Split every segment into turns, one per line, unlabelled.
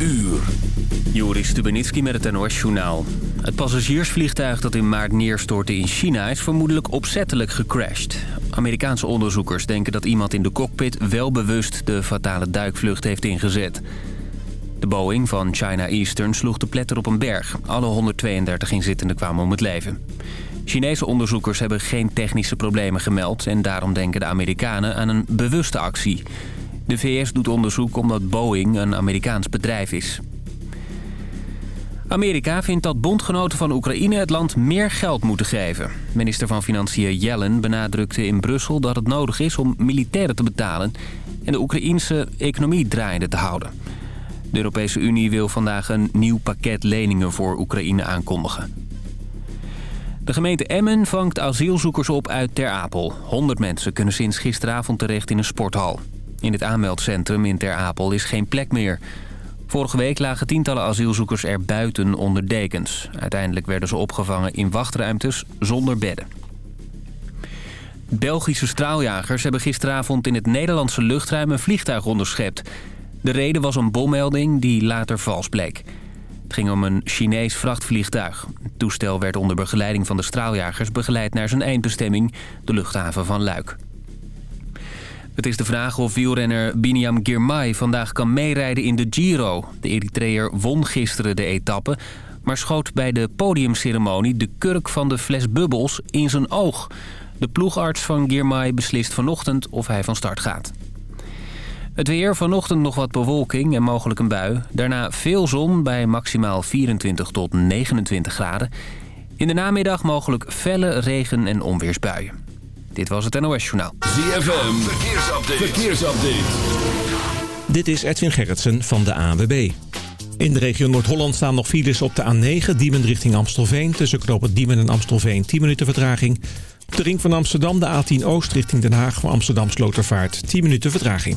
uur. Joris Stubenitski met het NOS-journaal. Het passagiersvliegtuig dat in maart neerstortte in China... is vermoedelijk opzettelijk gecrashed. Amerikaanse onderzoekers denken dat iemand in de cockpit... wel bewust de fatale duikvlucht heeft ingezet. De Boeing van China Eastern sloeg de pletter op een berg. Alle 132 inzittenden kwamen om het leven. Chinese onderzoekers hebben geen technische problemen gemeld... en daarom denken de Amerikanen aan een bewuste actie... De VS doet onderzoek omdat Boeing een Amerikaans bedrijf is. Amerika vindt dat bondgenoten van Oekraïne het land meer geld moeten geven. Minister van Financiën Yellen benadrukte in Brussel dat het nodig is om militairen te betalen... en de Oekraïense economie draaiende te houden. De Europese Unie wil vandaag een nieuw pakket leningen voor Oekraïne aankondigen. De gemeente Emmen vangt asielzoekers op uit Ter Apel. 100 mensen kunnen sinds gisteravond terecht in een sporthal. In het aanmeldcentrum in Ter Apel is geen plek meer. Vorige week lagen tientallen asielzoekers er buiten onder dekens. Uiteindelijk werden ze opgevangen in wachtruimtes zonder bedden. Belgische straaljagers hebben gisteravond in het Nederlandse luchtruim een vliegtuig onderschept. De reden was een bommelding die later vals bleek. Het ging om een Chinees vrachtvliegtuig. Het toestel werd onder begeleiding van de straaljagers begeleid naar zijn eindbestemming, de luchthaven van Luik. Het is de vraag of wielrenner Biniam Girmay vandaag kan meerijden in de Giro. De Eritreër won gisteren de etappe, maar schoot bij de podiumceremonie de kurk van de fles bubbels in zijn oog. De ploegarts van Girmay beslist vanochtend of hij van start gaat. Het weer, vanochtend nog wat bewolking en mogelijk een bui. Daarna veel zon bij maximaal 24 tot 29 graden. In de namiddag mogelijk felle regen- en onweersbuien. Dit was het NOS Journaal.
ZFM, verkeersupdate. verkeersupdate.
Dit is Edwin Gerritsen van de ANWB. In de regio Noord-Holland staan nog files op de A9, Diemen richting Amstelveen. Tussen knopen Diemen en Amstelveen 10 minuten vertraging. Op de ring van Amsterdam de A10 Oost richting Den Haag voor Amsterdam Slotervaart 10 minuten vertraging.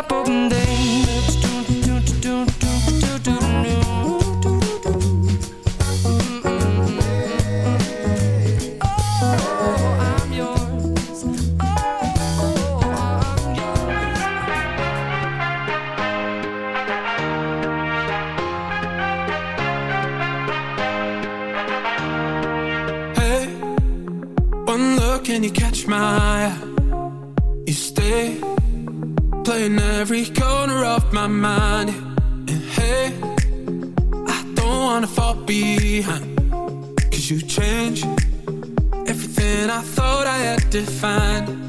up, open
my mind. And hey, I don't wanna fall behind. Cause you change everything I thought I had defined.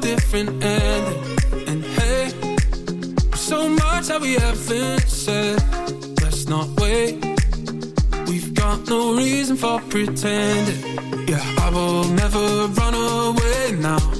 Different ending. And hey, so much that we haven't said. Let's not wait. We've got no reason for pretending. Yeah, I will never run away now.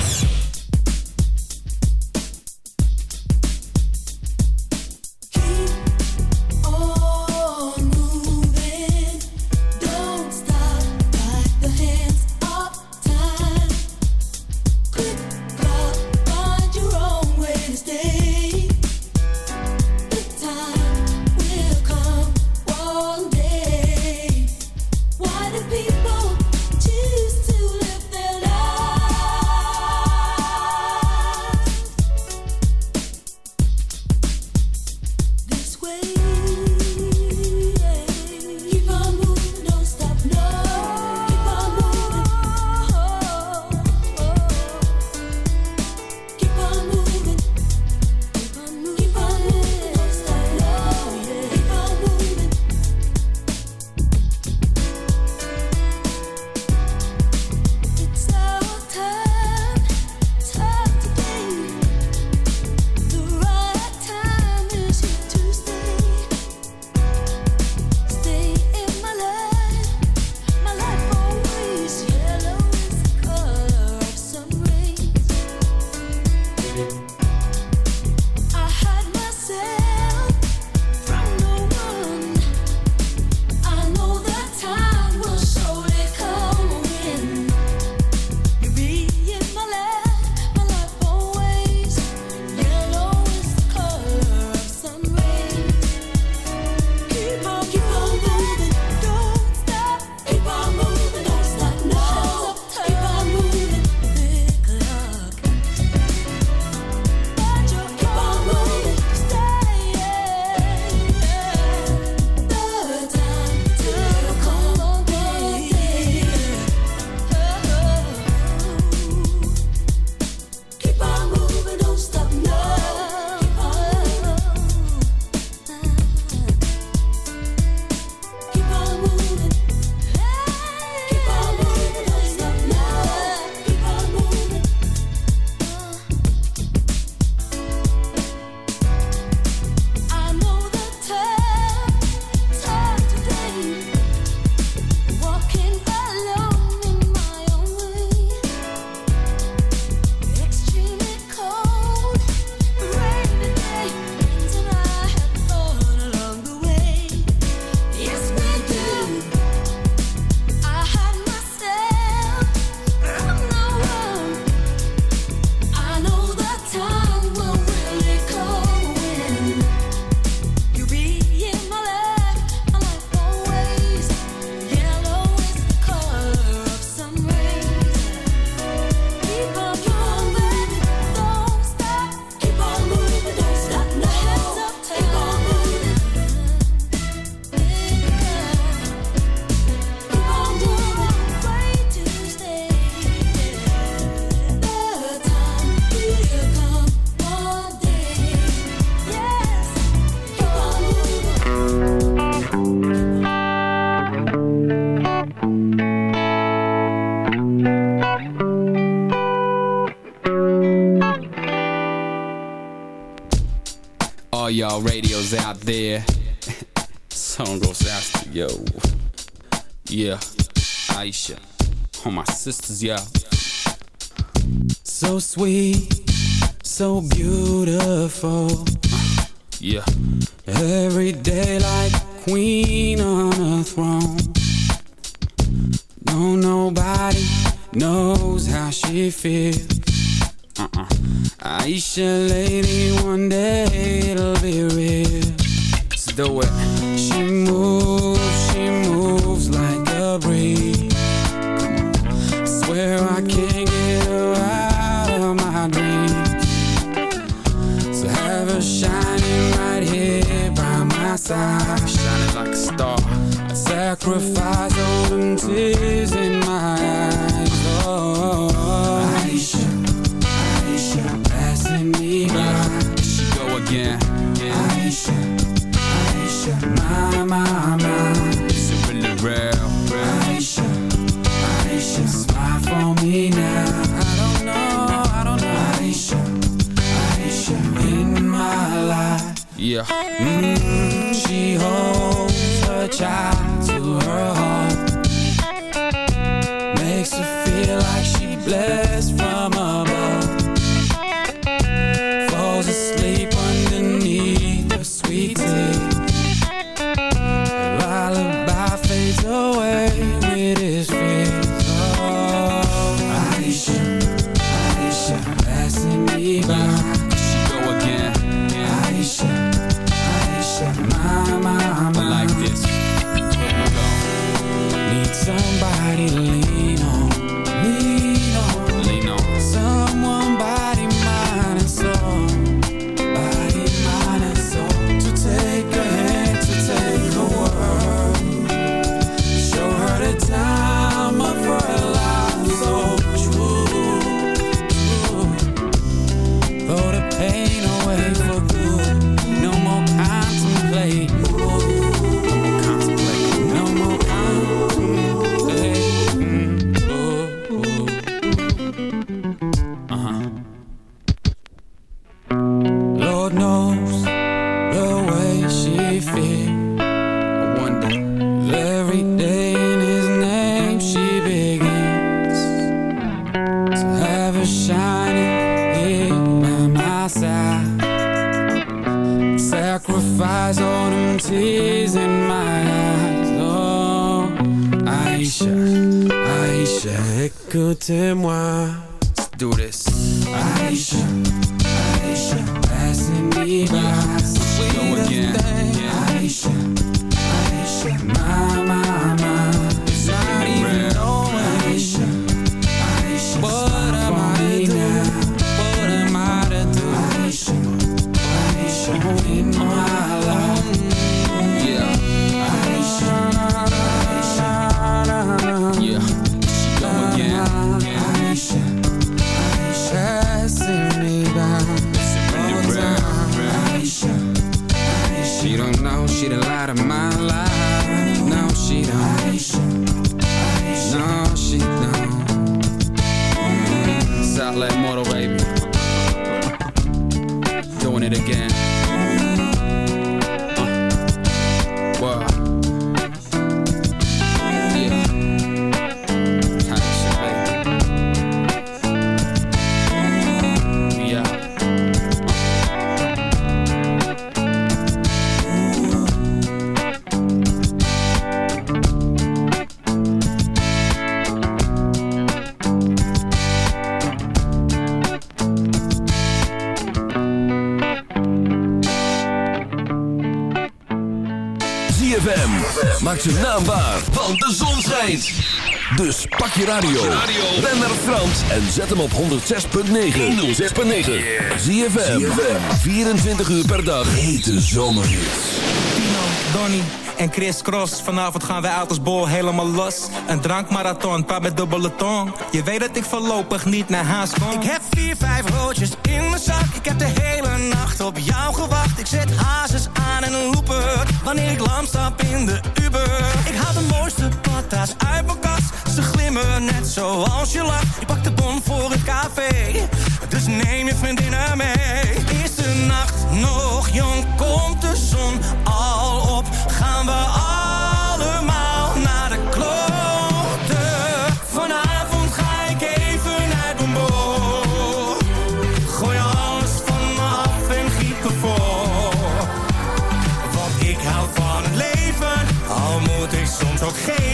Aisha. All my sisters, yeah. So sweet, so beautiful. Yeah. Every day like queen on a throne. No, nobody knows how she feels. Uh-uh. Aisha, lady, one day it'll be real. Let's do it. Side, shining like a star. I sacrifice all them tears in
ZFM. Maak zijn naam waar, want de zon schijnt. Dus pak je radio. Ben naar Frans en zet hem op 106.9. 106.9. ZFM. 24 uur per dag. Hete zomerhits.
Tino, Donny en Chris Cross. Vanavond gaan wij uit als bol helemaal los. Een drankmarathon, paar met dubbele tong. Je weet dat ik voorlopig niet naar haast kom.
Ik heb vier, vijf roodjes Ik heb de hele nacht op jou gewacht. Ik zet hazes aan en een looper. Wanneer ik lam stap in de Uber. Ik haal de mooiste patas uit mijn kast. Ze glimmen net zoals je lacht. Ik pak de bon voor het café. Dus neem je vriendinnen mee. De nacht nog jong, komt de zon al op, gaan we allemaal ik soms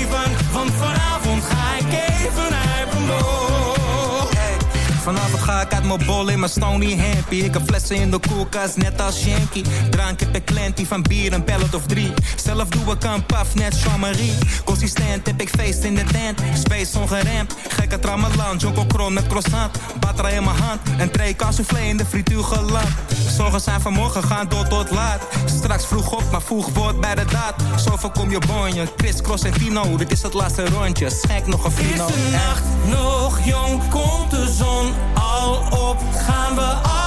Vanavond ga ik uit mijn bol in mijn stony happy. Ik heb flessen in de koelkast, net als Shanky. Drank heb ik klantie van bier, een pellet of drie. Zelf doe ik een paf, net Jean-Marie. Consistent heb ik feest in de tent. Space ongeremd, gekke tramalan. Jonko kron met croissant. Batterij in mijn hand, een tray soufflé in de frituur geland. Zorgen zijn vanmorgen, gaan door tot laat. Straks vroeg op, maar vroeg wordt bij de daad. Zo voorkom je bonje, Chris, Cross en Tino. Dit is het laatste rondje, schenk nog een fino. Is de nacht nog jong, komt de zon al op, gaan we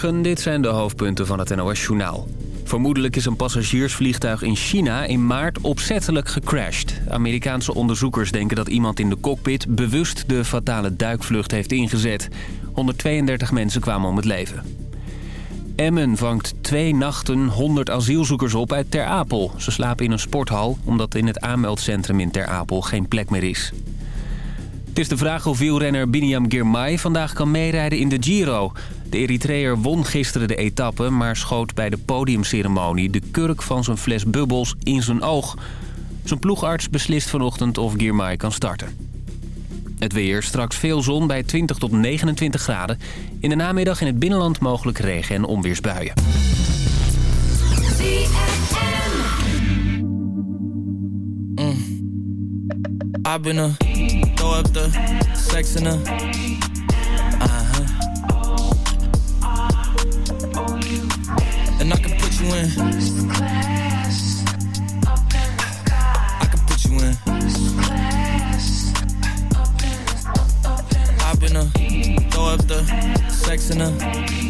Dit zijn de hoofdpunten van het NOS-journaal. Vermoedelijk is een passagiersvliegtuig in China in maart opzettelijk gecrashed. Amerikaanse onderzoekers denken dat iemand in de cockpit bewust de fatale duikvlucht heeft ingezet. 132 mensen kwamen om het leven. Emmen vangt twee nachten 100 asielzoekers op uit Ter Apel. Ze slapen in een sporthal omdat in het aanmeldcentrum in Ter Apel geen plek meer is. Het is de vraag of wielrenner Biniam Girmay vandaag kan meerijden in de Giro. De Eritreër won gisteren de etappe, maar schoot bij de podiumceremonie... de kurk van zijn fles bubbels in zijn oog. Zijn ploegarts beslist vanochtend of Girmay kan starten. Het weer, straks veel zon bij 20 tot 29 graden. In de namiddag in het binnenland mogelijk regen- en onweersbuien.
I've can put you in. I can put you in. I've been a throw up the sex in a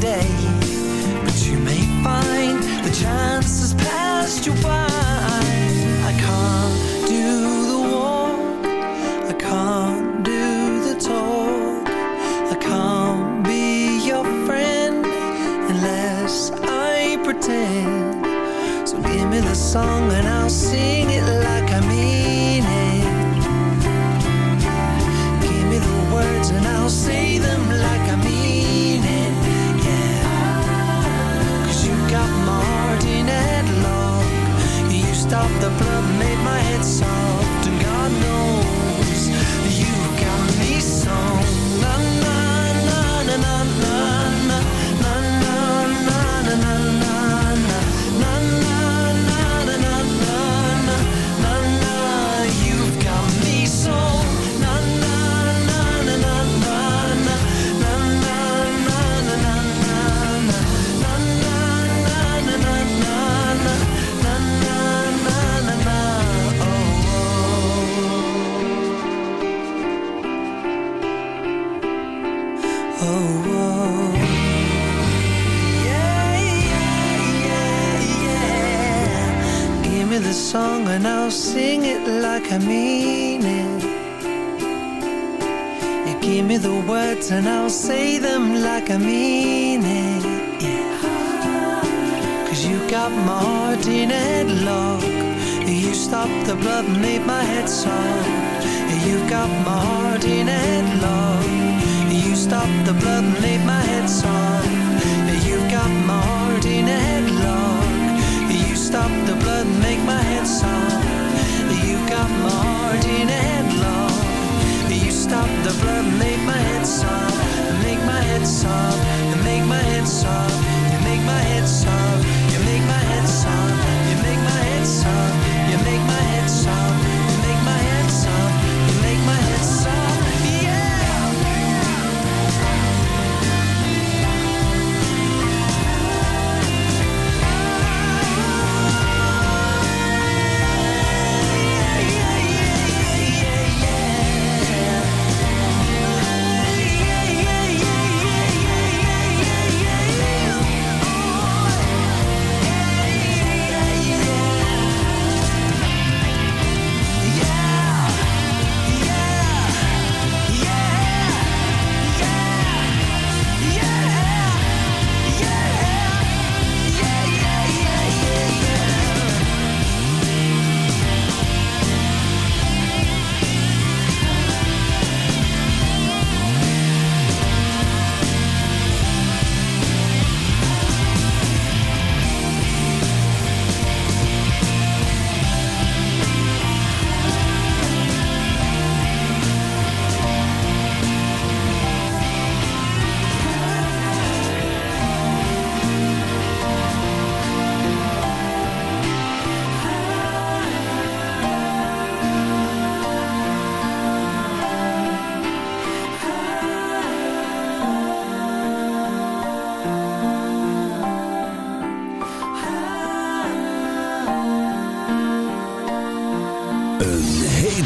day.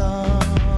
love.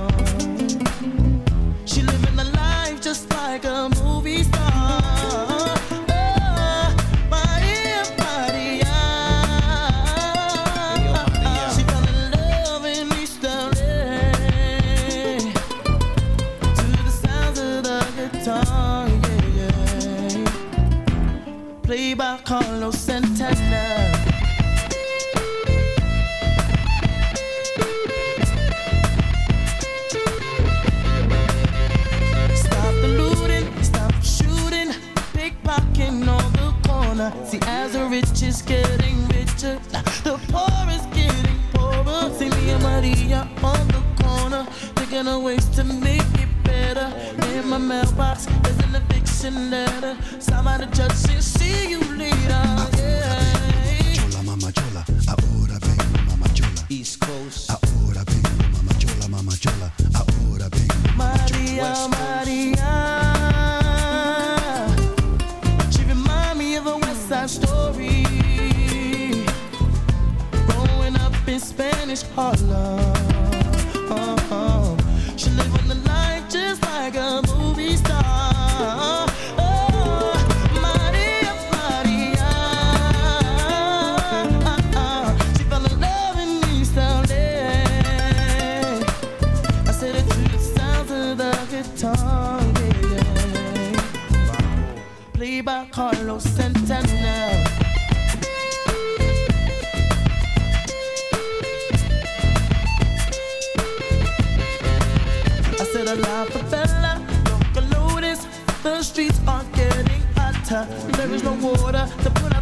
kind of ways to make it better. Oh, In my mailbox, there's an eviction letter. Somebody just see you order to put up